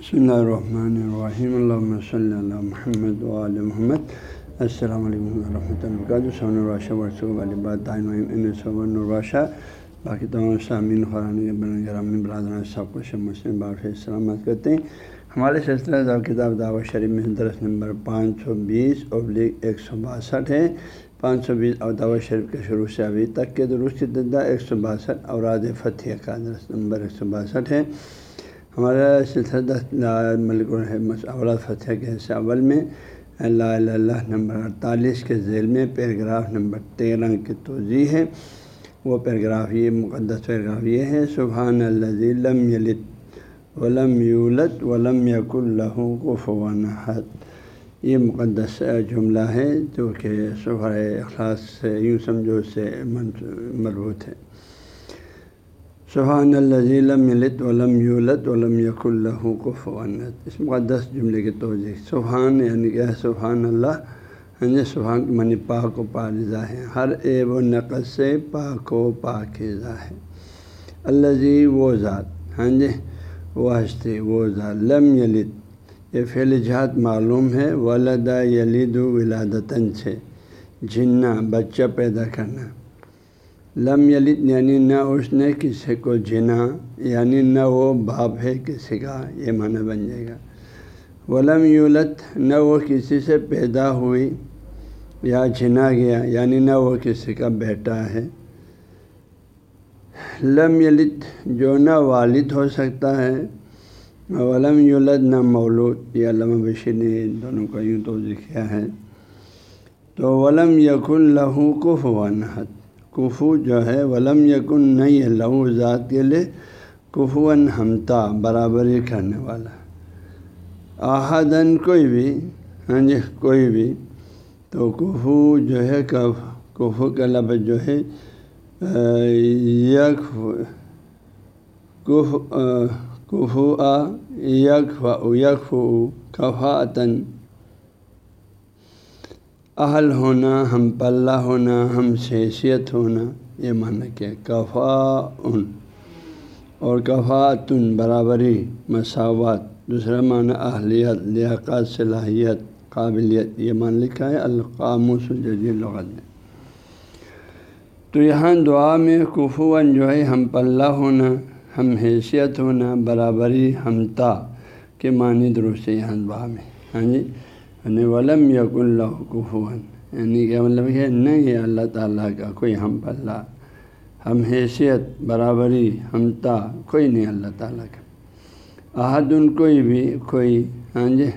بسم اللہ الرحمن الرحیم اللہ صلی اللہ محمد علیہ محمد السلام علیکم ورحمۃ اللہ وبرکاتہ سون الراشہ ورثہ علی الراشہ باقی تمام سامعین خران گرامی برادران سب کو شب مسلم باقی سلامت کرتے ہیں ہمارے سلسلہ دعو کتاب دعوت شریف میں درس نمبر پانچ سو بیس ابلیغ ایک سو باسٹھ ہے پانچ سو بیس اور دعوت شریف کے شروع سے ابھی تک کے درست ددہ ایک سو باسٹھ اوراد فتح کا درس نمبر ایک سو باسٹھ ہے ہمارا سلسلہ ملک اولاد فتح کے حصہ اول میں اللہ اللہ نمبر اڑتالیس کے ذیل میں پیراگراف نمبر تیرہ کی توضیع ہے۔ وہ پیراگراف یہ مقدس پیراگراف یہ ہے، سبحان اللہ لم یلت ولم یولت ولم یق اللہ کو فوانحت یہ مقدس جملہ ہے جو کہ صبح اخلاص سے یوں سمجھو سے مربوط ہے۔ سبحان اللہ لم یلت ولم یولت ولم یق اللہ کو فوانت اس مقدس جملے کی توجہ سبحان یعنی کہ سبحان اللہ ہاں جی سبحان منی پاک و پارزہ ہے ہر ایب و نقص سے پاک و پاکزہ ہے اللہ جی وہ ذات ہاں جی وہ ہستی وہ ذات۔ لم یلت یہ فعل جہات معلوم ہے۔ ولدا یلید ولادتاً سے جھننا بچہ پیدا کرنا۔ لم یلت یعنی نہ اس نے کسی کو جنا یعنی نہ وہ باپ ہے کسی کا، یہ معنی بن جائے گا۔ ولم یولت نہ وہ کسی سے پیدا ہوئی یا جنا گیا یعنی نہ وہ کسی کا بیٹا ہے۔ لم یلت جو نہ والد ہو سکتا ہے۔ ولم یولد، نہ مولود، یہ علامہ بشیر نے دونوں کا یوں توضیع کیا ہے۔ تو ولم یق الہو کو فوانحت کفو جو ہے، ولم یکن نہیں ہے لہو ذات کے لیے کفون ہمتا برابری کرنے والا۔ آحدن کوئی بھی ہاں جی کوئی بھی۔ تو کفو جو ہے، کف، کفو کا لفظ جو ہے یک کفو آ یک یک کفاطن اہل ہونا، ہم پلہ ہونا، ہم حیثیت ہونا، یہ معنی کیا کفا ان اور کفاتن برابری، مساوات، دوسرا معنی اہلیت، لیاقت، صلاحیت، قابلیت، یہ مان لکھا ہے القام جدید لغت میں۔ تو یہاں دعا میں کفون جو ہے، ہم پلہ ہونا، ہم حیثیت ہونا، برابری ہمتا کے معنی درست ہے یہاں دعا میں۔ ہاں جی؟ یعنی ولم یق اللہ کفون یعنی کہ مطلب ہے نہیں ہے اللہ تعالیٰ کا کوئی ہم پلہ ہم حیثیت، برابری ہمتا کوئی نہیں اللہ تعالیٰ کا۔ احد ان کوئی بھی، کوئی ہاں جی؟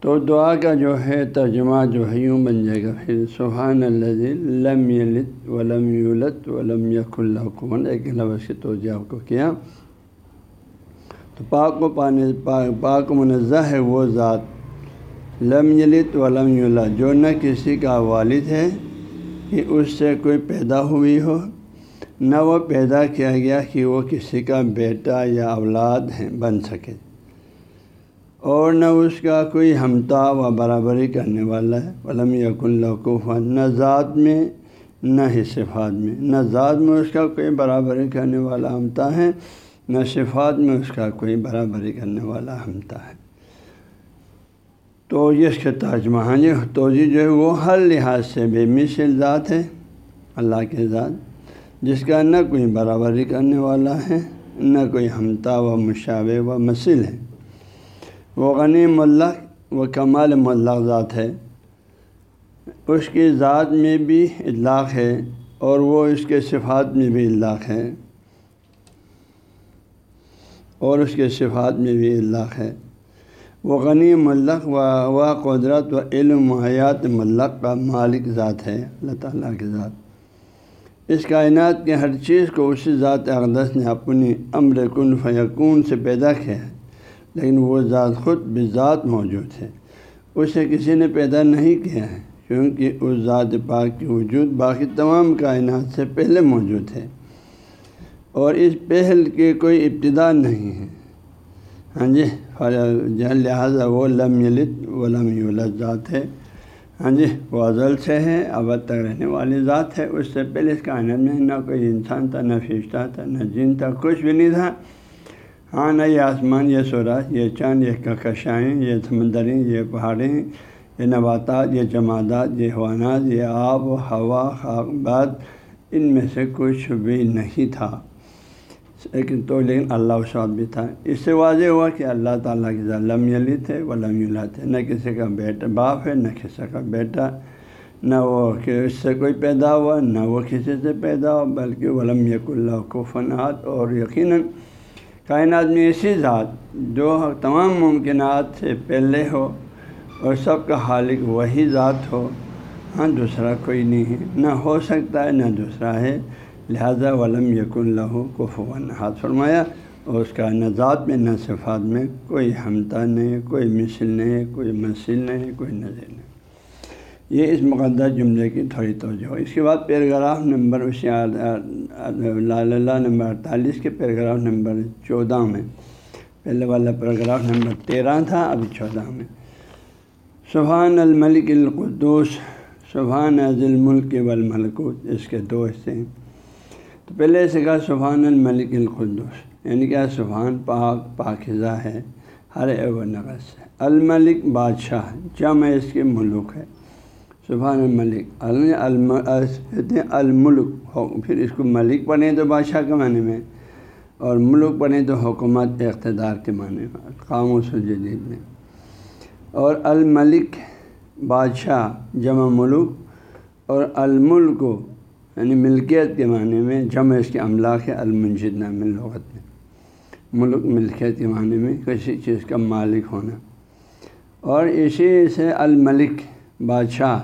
تو دعا کا جو ہے، ترجمہ جو ہے، یوں بن جائے گا۔ پھر سبحان اللہ لم یلت ولم یولت ولم یق اللہ کون ایک لفظ کی توجہ آپ کو کیا؟ تو پاک و پانی، پاک پاک منزہ ہے وہ ذات۔ لم یلت ولم یولا جو نہ کسی کا والد ہے کہ اس سے کوئی پیدا ہوئی ہو، نہ وہ پیدا کیا گیا کہ وہ کسی کا بیٹا یا اولاد ہے، بن سکے۔ اور نہ اس کا کوئی ہمتا و برابری کرنے والا ہے۔ ولم یق القوف نہ ذات میں، نہ ہی صفات میں۔ نہ ذات میں اس کا کوئی برابری کرنے والا ہمتا ہے، نہ صفات میں اس کا کوئی برابری کرنے والا ہمتا ہے۔ تو یہ اس کے ترجمہ ہاں جی توجہ جو ہے وہ ہر لحاظ سے بے مثل ذات ہے، اللہ کے ذات، جس کا نہ کوئی برابری کرنے والا ہے، نہ کوئی ہمتا و مشاو و مسل ہے۔ وہ غنی ملق و کمال ملق ذات ہے۔ اس کی ذات میں بھی اطلاق ہے اور وہ اس کے صفات میں بھی اطلاق ہے۔ اور اس کے صفات میں بھی اطلاق ہے۔ وہ غنی ملق و و قدرت و علم و حیات ملق کا مالک ذات ہے، اللہ تعالیٰ کے ذات۔ اس کائنات کے ہر چیز کو اسی ذات اقدس نے اپنی امر کن فیقون سے پیدا کیا ہے، لیکن وہ ذات خود بھی ذات موجود ہے۔ اسے کسی نے پیدا نہیں کیا ہے، کیونکہ اس ذات پاک کی وجود باقی تمام کائنات سے پہلے موجود ہے۔ اور اس پہل کی کوئی ابتدا نہیں ہے۔ ہاں جی؟ لہٰذا وہ لم یلت و لم یولت ذات ہے۔ ہاں جی وہ ازل سے ہے ابد تک رہنے والی ذات ہے۔ اس سے پہلے اس کائنات میں نہ کوئی انسان تھا، نہ فرشتہ تھا، نہ جن تھا، کچھ بھی نہیں تھا۔ ہاں نہ یہ آسمان، یہ سورج، یہ چاند، یہ ککشائیں، یہ سمندریں، یہ پہاڑیں، یہ نباتات، یہ جمادات، یہ حوانات یہ آب و ہوا خاکبات ان میں سے کوئی بھی نہیں تھا۔ لیکن تو لیکن اللہ سعود بھی تھا۔ اس سے واضح ہوا کہ اللہ تعالیٰ کی ظلم یلی تھے ولم یلا تھے نہ کسی کا بیٹا باپ ہے، نہ کسی کا بیٹا۔ نہ وہ کہ اس سے کوئی پیدا ہوا، نہ وہ کسی سے پیدا ہوا، بلکہ ولم یک اللہ کو فنات اور یقیناً کائنات میں ایسی ذات جو تمام ممکنات سے پہلے ہو اور سب کا خالق وہی ذات ہو۔ ہاں دوسرا کوئی نہیں ہے۔ نہ ہو سکتا ہے، نہ دوسرا ہے۔ لہذا ولم یق اللہ کو فون ہاتھ فرمایا، اور اس کا نہ ذات میں نہ صفات میں کوئی ہمتا نہیں، کوئی مثل نہیں، کوئی مسل نہیں، کوئی نظر نہیں۔ یہ اس مقدس جملے کی تھوڑی توجہ ہو اس کے بعد پیراگراف نمبر اسی لال اللہ نمبر اڑتالیس کے پیراگراف نمبر چودہ میں۔ پہلے والا پیراگراف نمبر تیرہ تھا، ابھی چودہ میں۔ سبحان الملک القدوس سبحان عز الملک والملکوت۔ اس کے دو حصے ہیں۔ تو پہلے سے کہا سبحان الملک القدوس یعنی کہ سبحان پاک پاکزہ ہے، ہر و نقص ہے۔ الملک بادشاہ جمع اس کے ملک ہے۔ سبحان الملک کہتے ہیں الملک پھر اس کو ملک پڑھیں تو بادشاہ کے معنی میں، اور ملک پڑھیں تو حکومت اقتدار کے معنی میں قام و سجدید میں۔ اور الملک بادشاہ، جمع ملک، اور الملک یعنی ملکیت کے معنی میں جمع اس کے املاک ہے المنجد نام لغت میں۔ ملک ملکیت کے معنی میں کسی چیز کا مالک ہونا۔ اور اسی سے الملک بادشاہ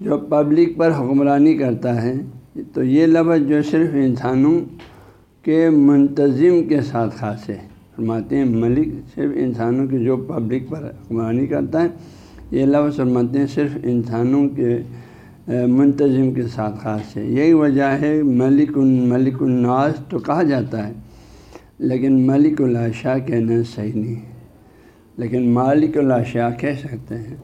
جو پبلک پر حکمرانی کرتا ہے، تو یہ لفظ جو صرف انسانوں کے منتظم کے ساتھ خاص ہے۔ فرماتے ہیں ملک صرف انسانوں کے جو پبلک پر حکمرانی کرتا ہے، یہ لفظ فرماتے ہیں صرف انسانوں کے منتظم کے ساتھ خاص ہے۔ یہی وجہ ہے ملک ملک الناس تو کہا جاتا ہے، لیکن ملک الاشا کہنا صحیح نہیں ہے۔ لیکن مالک الاشا کہہ سکتے ہیں۔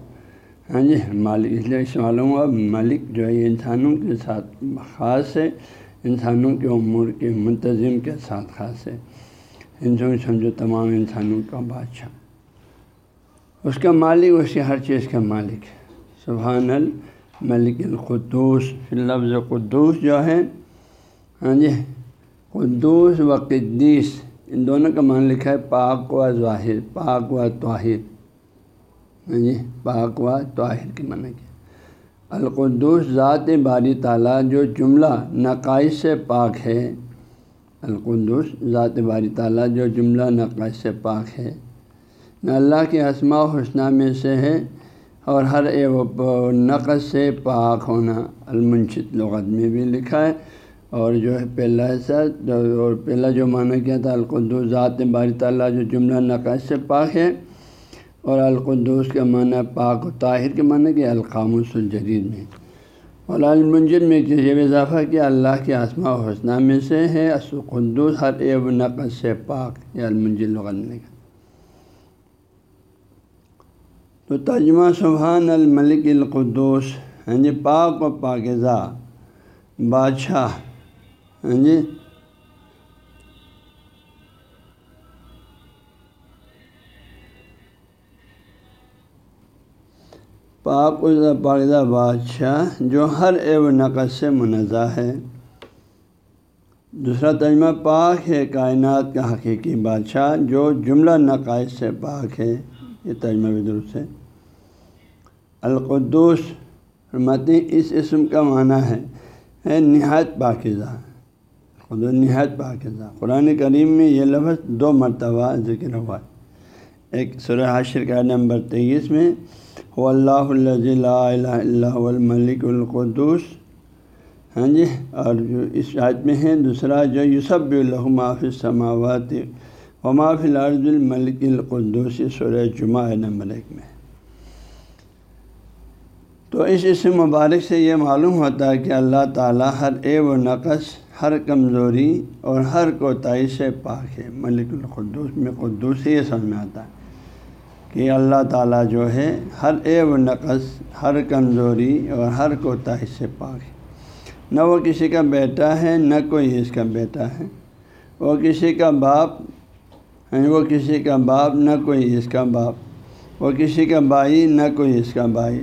ہاں جی مالک، اس لیے اس معلوم ہوا، ملک جو ہے انسانوں کے ساتھ خاص ہے، انسانوں کے امور کے منتظم کے ساتھ خاص ہے۔ انسان سمجھو، تمام انسانوں کا بادشاہ۔ اس کا مالک، اس کی ہر چیز کا مالک ہے۔ سبحان ال ملک القدوس لفظ قدوس جو ہے ہاں جی قدوس و قدیس، ان دونوں کا مان لکھا ہے پاک و ظاہر، پاک و طاہر ہاں جی پاک و طاہر کے معنی کیا۔ القدوس ذات باری تعالیٰ جو جملہ نقائص سے پاک ہے القدس ذات باری تعالیٰ جو جملہ نقائص سے پاک ہے، نہ اللہ کے اسماء و حسنہ میں سے ہے اور ہر ایک نقص سے پاک ہونا المنشت لغت میں بھی لکھا ہے۔ اور جو ہے پہلا ایسا اور پہلا جو معنی کیا تھا، القدس، ذات باری تعالیٰ، جو جملہ نقص سے پاک ہے۔ اور القدس کا معنی پاک و طاہر کے معنی کہ القاموس الجدید میں۔ اور المنجد میں ایک اضافہ کیا، اللہ کے آسما و حسنہ میں سے ہے۔ قدوس ہر ایک نقص سے پاک یا المنجد لغت میں لکھا۔ تو ترجمہ سبحان الملک القدوس ہاں جی پاک و پاکزہ بادشاہ ہاں جی۔ پاک پاکزہ بادشاہ جو ہر ایو نقص سے منزہ ہے۔ دوسرا ترجمہ، پاک ہے کائنات کا حقیقی بادشاہ جو جملہ نقائص سے پاک ہے۔ یہ ترجمہ بھی درست ہے۔ القدوس، فرماتے ہیں، اس اسم کا معنی ہے نہایت پاکزہ خود نہایت پاکزہ قرآن کریم میں یہ لفظ دو مرتبہ ذکر ہوا ہے۔ ایک سورہ حاشر کا نمبر تیئیس میں وہ اللہ لا الہ اللہ الملک القدوس۔ ہاں جی اور جو اس آیت میں ہے، دوسرا جو یوسف معافی سماوات و معافی الارض الملک القدوس سورہ جمعہ نمبر ایک میں۔ تو اس اسم مبارک سے یہ معلوم ہوتا ہے کہ اللہ تعالیٰ ہر اے و نقص، ہر کمزوری اور ہر کوتاہی سے پاک ہے۔ ملک القدوس میں قدوس یہ سمجھ میں آتا ہے کہ اللہ تعالیٰ جو ہے ہر اے و نقص، ہر کمزوری اور ہر کوتاہی سے پاک ہے۔ نہ وہ کسی کا بیٹا ہے، نہ کوئی اس کا بیٹا ہے۔ وہ کسی کا باپ یعنی وہ کسی کا باپ نہ کوئی اس کا باپ، وہ کسی کا بھائی نہ کوئی اس کا بھائی۔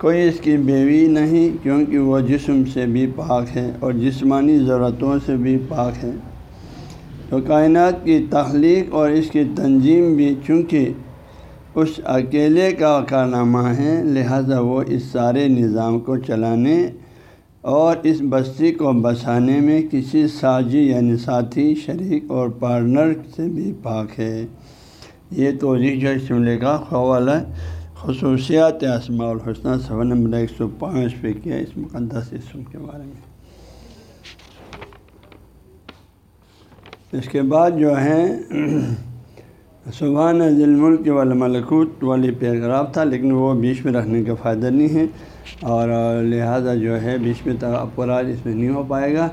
کوئی اس کی بیوی نہیں، کیونکہ وہ جسم سے بھی پاک ہے اور جسمانی ضرورتوں سے بھی پاک ہے۔ تو کائنات کی تخلیق اور اس کی تنظیم بھی چونکہ اس اکیلے کا کارنامہ ہے، لہذا وہ اس سارے نظام کو چلانے اور اس بستی کو بسانے میں کسی ساجی یعنی ساتھی، شریک اور پارٹنر سے بھی پاک ہے۔ یہ توجہ جو اس جملے کا خوال ہے، خصوصیات اسماع الحسنہ صفحہ نمبر ایک سو پانچ پہ کیا اس مقدس اسم کے بارے میں۔ اس کے بعد جو ہے سبحان ذیل ملک والا ملکوت والی پیراگراف تھا، لیکن وہ بیچ میں رکھنے کا فائدہ نہیں ہے۔ اور لہٰذا جو ہے، بیچ میں پورا اس میں نہیں ہو پائے گا۔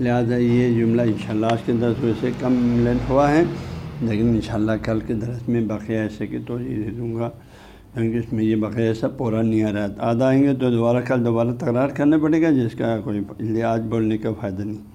لہٰذا یہ جملہ انشاءاللہ آج کے درس سے کم لینتھ ہوا ہے۔ لیکن انشاءاللہ کل کے درس میں بقیہ ایسے کہ تو دے دوں گا۔ کیونکہ اس میں یہ بقیہ ایسا پورا نہیں آ رہا۔ آدھا آئیں گے تو دوبارہ کل دوبارہ تکرار کرنا پڑے گا، جس کا کوئی آج بولنے کا فائدہ نہیں۔